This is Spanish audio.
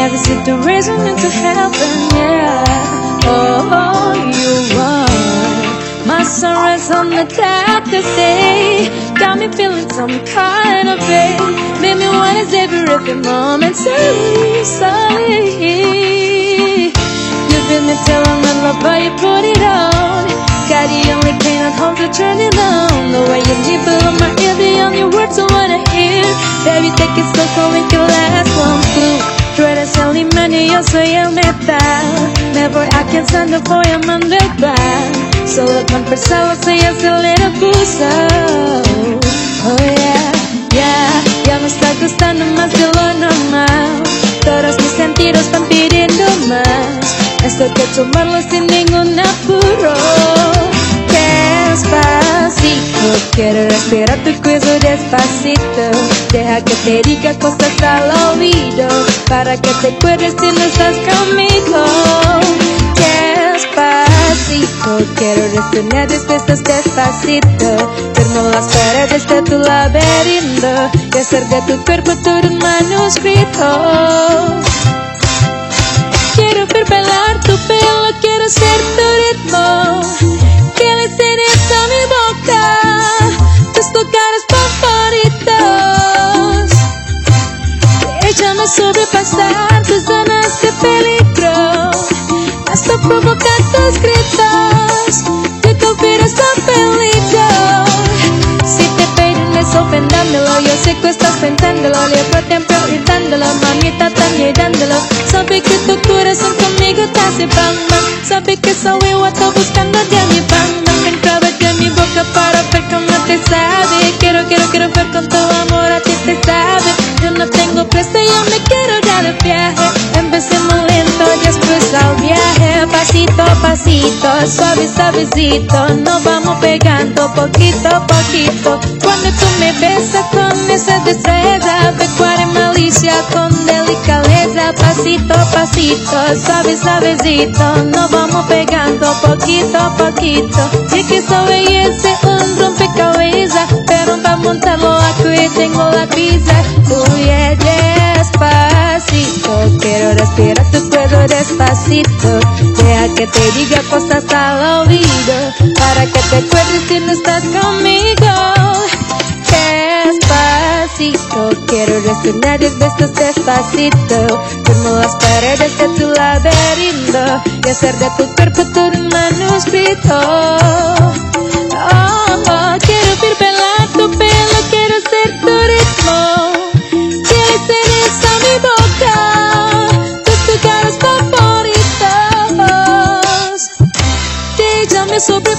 never see the reason into heaven, yeah. Oh, you are my sunrise on the darkest day. Got me feeling some kind of way. Made me wanna savor every moment slowly, slowly. You feel me till I'm love, but you put it on. Got the only pain at home to turn it on. The way you nibble on my ear, the only words I wanna hear. Baby, take it slow so we can last soy el. Never I can stand up for your underground. Solo con pensarlo soy acelera. Oh yeah, yeah, ya me está gustando más de lo normal. Todos mis sentidos están pidiendo más. Esto hay que tomarlo sin ningún apuro. Despacito, quiero respirar tu cuello despacito. Deja que te diga cosas al oído para que te acuerdes si no estás conmigo. Despacito, quiero resonar despiertas despacito. Firmo las paredes de tu laberinto y hacer de tu cuerpo todo un manuscrito. Quiero ver tu pelo, quiero ser tu sobrepasar tus zonas de peligro, hasta provocar tus gritos. Que tu vida es tan peligro. Si te peinas ofendándolo, yo sé que estás pensándolo. Llevo tiempo gritándolo, mamita están llegándolo. Sabe que tu corazón conmigo te hace bang. Sabe que soy yo, estoy buscando de mi bang. Entraba de mi boca para ver cómo te sabe. Quiero, quiero, quiero ver con a pasito, suave, suavecito. Nos vamos pegando poquito a poquito. Cuando tú me besas con esa destreza, pecuaria malicia con delicadeza. Pasito a pasito, suave, suavecito. Nos vamos pegando poquito a poquito. Y que esa belleza es un rompecabezas. Pero despacito. Deja que te diga cosas al oído. Para que te acuerdes si no estás conmigo. Despacito, quiero resonar diez veces despacito. Firmo las paredes de tu laberinto y hacer de tu cuerpo todo un manuscrito. Oh, oh, sobre